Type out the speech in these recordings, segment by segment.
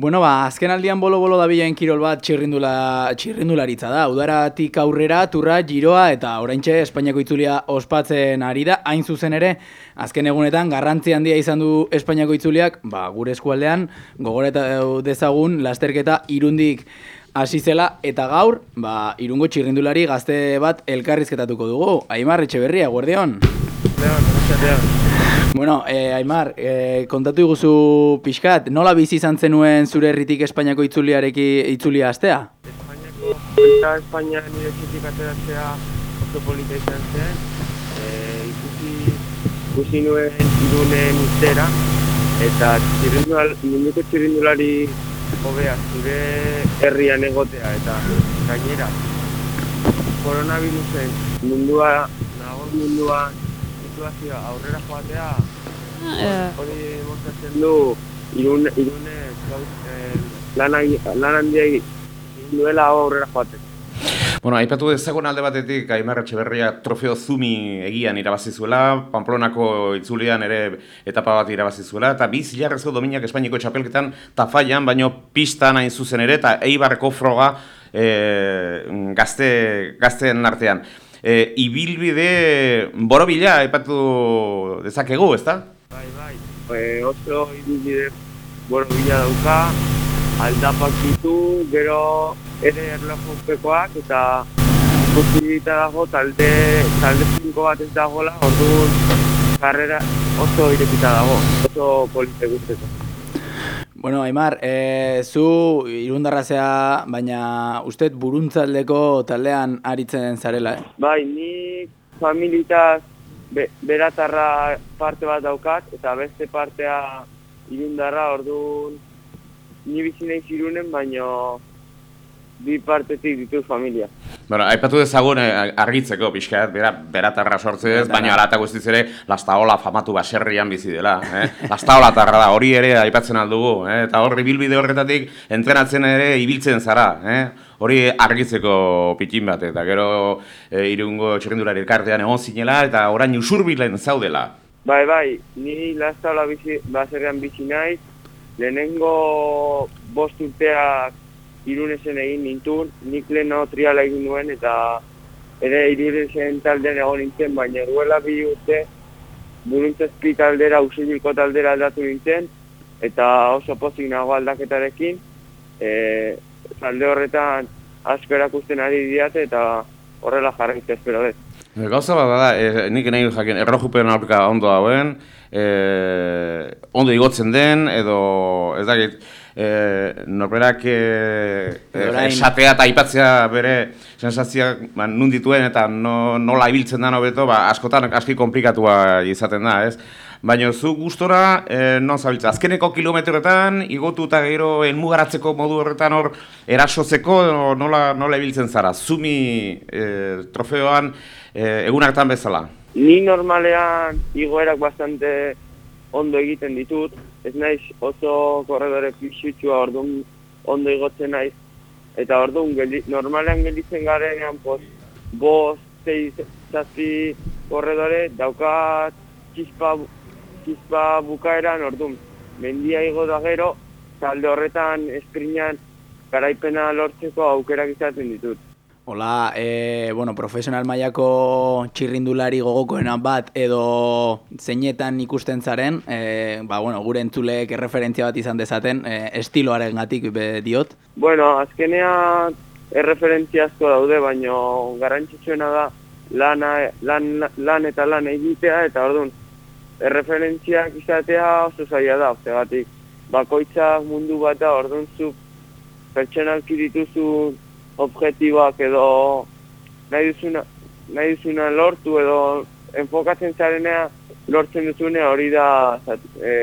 Bueno, ba, azken aldian bolo-bolo da bilaen kirol bat txirrindula, txirrindularitza da. Udaratik aurrera, turra, giroa eta oraintxe Espainiako itzulia ospatzen ari da. Hain zuzen ere, azken egunetan garrantzi handia izan du Espainiako itzuliak, ba, gure eskualdean, gogoreta dezagun, lasterketa irundik hasi zela eta gaur, ba, irungo txirrindulari gazte bat elkarrizketatuko dugu. Aimar, etxe berria, guardion. Leon, Leon. Bueno, eh, Aimar, eh, kontatu iguzu pixkat, nola bizi izan zenuen zure herritik Espainiako itzuliareki itzulia astea? Espainiako eta Espainia nire txitik ateratzea oso polita izan zen. Eh, ikusi, ikusi nuen irunen zera eta txirindulari, munduko txirindulari hobea zure herrian egotea eta gainera koronavirusen mundua, nago mundua situazioa aurrera joatea hori uh, mostratzen du irun, irune eh, lan, lan handia duela aurrera joatea. Bueno, aipatu dezagun alde batetik Aimar Etxeberria trofeo Zumi egian irabazi zuela, Pamplonako itzulean ere etapa bat irabazi zuela, eta biz jarrezko dominak Espainiko txapelketan tafaian, baino pista nahi zuzen ere, eta eibarko froga e, gazte, gazteen artean e, ibilbide borobila aipatu dezakegu, ezta? Bai, bai. E, oso ibilbide borobila dauka, aldapak ditu, gero ere erlojupekoak eta posibilita dago talde, talde zinko bat ez dagoela, orduan karrera oso irekita dago, oso polite guztetan. Bueno, Aimar, e, zu irundarrazea, baina uste buruntzaldeko taldean aritzen zarela, eh? Bai, ni familitaz be, beratarra parte bat daukat, eta beste partea irundarra, orduan ni bizineiz irunen, baina bi partetik ditu familia. Bueno, aipatu dezagun eh, argitzeko pixkat, bera, beratarra sortzez, baina ala eta guztiz ere Lastaola famatu baserrian bizi dela. Eh? Lastaola tarra da, hori ere aipatzen aldugu. Eh? Eta horri bilbide horretatik entrenatzen ere ibiltzen zara. Eh? Hori argitzeko pitin bat, eta gero eh, irungo txerrindulari elkartean egon zinela, eta orain usurbilen zaudela. Bai, bai, ni Lastaola bizi, baserrian bizi naiz, lehenengo bost urteak irunesen egin nintun, nik leheno triala egin nuen eta ere irunesen taldean egon nintzen, baina duela bi urte buruntzazpi taldera, usiliko taldera aldatu nintzen eta oso pozik nago aldaketarekin e, talde horretan asko erakusten ari diate eta horrela jarraitzea espero dut. Gauza bat da, e, nik nahi jakin, errojupen aurka ondo dauen, e, ondo igotzen den, edo ez dakit, e, norberak e, esatea eta aipatzea bere sensazioa ba, nun dituen eta no, nola ibiltzen da nobeto, ba, askotan aski komplikatua izaten da, ez? Baina zu gustora e, non zabiltza, azkeneko kilometroetan, igotu eta gero enmugaratzeko modu horretan hor erasotzeko nola, nola ibiltzen zara, zumi e, trofeoan e, egunartan bezala? Ni normalean igoerak bastante ondo egiten ditut, ez naiz oso korredore pixutsua orduan ondo igotzen naiz, eta orduan geldi, normalean gelditzen garenean, pos, bost, zeiz, zazpi korredore, daukat txispa, txispa bukaeran orduan, mendia igo da gero, talde horretan esprinan garaipena lortzeko aukerak izaten ditut. Hola, e, bueno, profesional mailako txirrindulari gogokoena bat edo zeinetan ikusten zaren, e, ba, bueno, gure entzuleek erreferentzia bat izan dezaten, e, estiloaren gatik diot? Bueno, azkenea erreferentzia asko daude, baina garrantzitsuena da lana, lan, lan eta lan egitea, eta orduan, erreferentziak izatea oso zaila da, batik, bakoitzak mundu bat da, orduan zu pertsonalki dituzu objetiboak edo nahi duzuna, nahi duzuna lortu edo enfokatzen zarenea lortzen duzune hori da zat, e,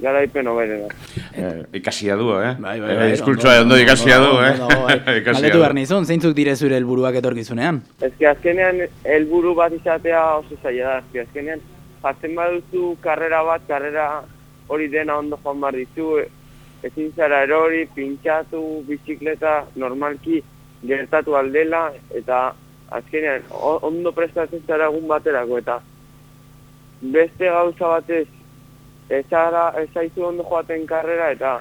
garaipen hoberena. Eh, ikasia du, eh? Bai, bai, bai. Diskurtsoa ondo ikasia du, eh? Galetu behar nizun, zeintzuk dire zure helburuak etorkizunean? Ez que azkenean helburu bat izatea oso zaila da, ez que azkenean jartzen baduzu karrera bat, karrera hori dena ondo joan bar dizu, ezin zara erori, pintxatu, bizikleta, normalki, gertatu aldela eta azkenean ondo prestatzen zara egun baterako eta beste gauza batez ezara ezaizu ondo joaten karrera eta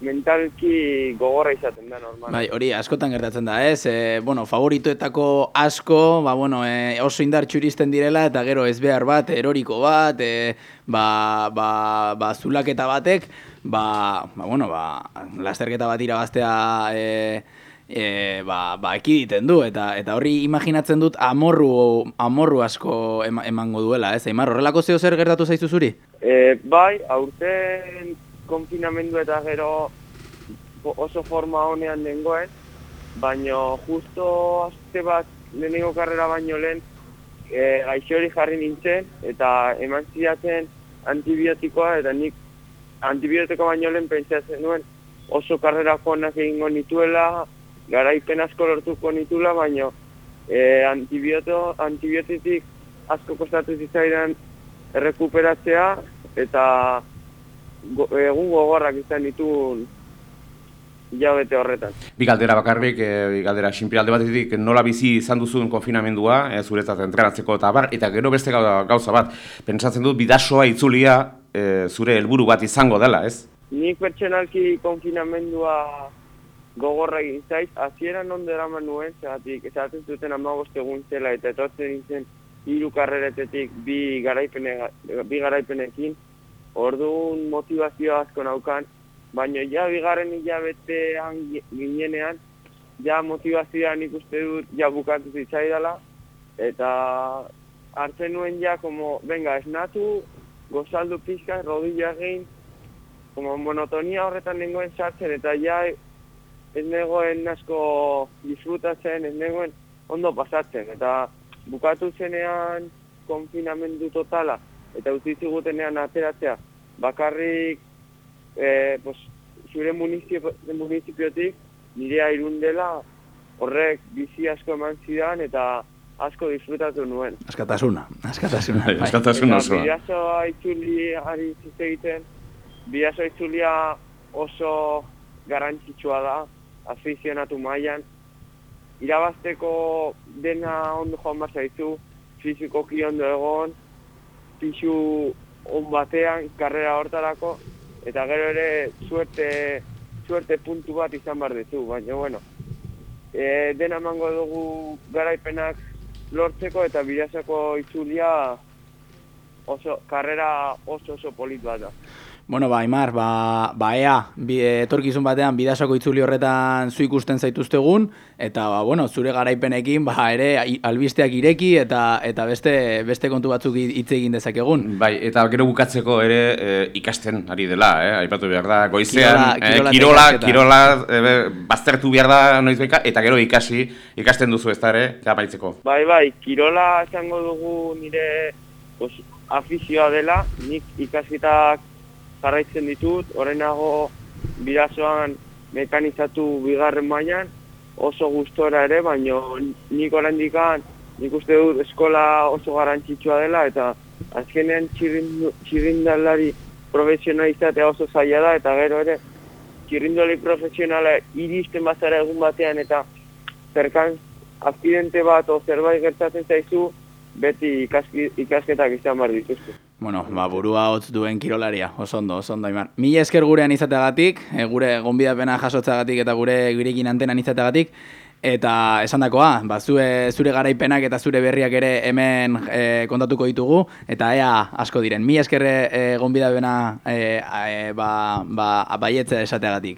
mentalki gogorra izaten da normal. Bai, hori askotan gertatzen da, ez? E, bueno, favoritoetako asko, ba, bueno, e, oso indar txuristen direla, eta gero ez behar bat, eroriko bat, e, ba, ba, ba, zulaketa batek, ba, ba, bueno, ba, lasterketa bat irabaztea e, e, ba, ba, ekiditen du, eta eta horri imaginatzen dut amorru, amorru asko emango duela, ez? Eimar, horrelako zeo zer gertatu zaizu zuri? E, bai, aurten konfinamendu eta gero oso forma honean dengoen, baino justo azte bat lehenengo karrera baino lehen e, gaixori jarri nintzen eta eman zidaten antibiotikoa eta nik antibiotiko baino lehen pentsatzen nuen oso karrera joanak egingo nituela, garaipen asko lortuko nitula, baino e, antibiotitik asko kostatu zitzaidan errekuperatzea eta egun gogorrak izan ditun jabete horretan. Bi galdera bakarrik, e, bi galdera sinpiralde batetik, nola bizi izan duzun konfinamendua, e, zuretzat entrenatzeko eta bar, eta gero beste gauza bat, pentsatzen dut bidasoa itzulia e, zure helburu bat izango dela, ez? Nik pertsonalki konfinamendua gogorra egin zaiz, azieran ondo eraman nuen, zegatik, ezaten zuten amagost egun zela, eta etortzen nintzen hiru karreretetik bi, garaipene, bi garaipenekin, Orduan motivazio asko naukan, baina ja bigarren hilabetean ginenean, ja motivazioa nik uste dut ja bukatu zitzaidala, eta hartzen nuen ja, como, venga, esnatu, gozaldu pizka, rodilla egin, como monotonia horretan nengoen sartzen, eta ja ez negoen asko disfrutatzen, ez negoen ondo pasatzen, eta bukatu zenean konfinamendu totala, eta utzi zigutenean ateratzea, bakarrik e, pues, zure municipiotik nirea irundela horrek bizi asko eman zidan eta asko disfrutatu nuen. Askatasuna, askatasuna. Bai, askatasuna oso. Biasoa itzuli ari egiten, biasoa itzulia oso garantzitsua da, afizionatu mailan. Irabazteko dena ondo joan bat zaizu, fizikoki ondo egon, pixu on batean, karrera hortarako, eta gero ere suerte, suerte puntu bat izan behar ditu, baina bueno, e, dena emango dugu garaipenak lortzeko eta bidasako itzulia oso, karrera oso oso polit bat da. Bueno, ba, Imar, ba, ba ea, bi, etorkizun batean bidasako itzuli horretan zu ikusten zaituztegun, eta, ba, bueno, zure garaipenekin, ba, ere, albisteak ireki, eta eta beste beste kontu batzuk hitz egin dezakegun. Bai, eta gero bukatzeko ere e, ikasten ari dela, eh? aipatu behar da, goizean, kirola, eh, kirola, kirola e, baztertu behar da noiz beka, eta gero ikasi, ikasten duzu ez da ere, baitzeko. Bai, bai, kirola esango dugu nire pues, afizioa dela, nik ikasitak jarraitzen ditut, horrenago birazoan mekanizatu bigarren mailan oso gustora ere, baina nik orandikan nik uste dut eskola oso garantzitsua dela eta azkenean txirrindalari profesionalizatea oso zaila da eta gero ere txirrindoli profesionala iristen bazara egun batean eta zerkan akzidente bat o zerbait gertatzen zaizu beti ikasketak izan bar dituzte. Bueno, ba, burua hotz duen kirolaria, oso ondo, oso ondo, Iman. Mila esker gurean izateagatik, e, gure gonbidapena jasotzeagatik eta gure gurekin antenan izateagatik, eta esan dakoa, ba, zure, zure garaipenak eta zure berriak ere hemen e, kontatuko ditugu, eta ea asko diren. Mila esker e, gonbidapena e, e, ba, ba, baietze esateagatik.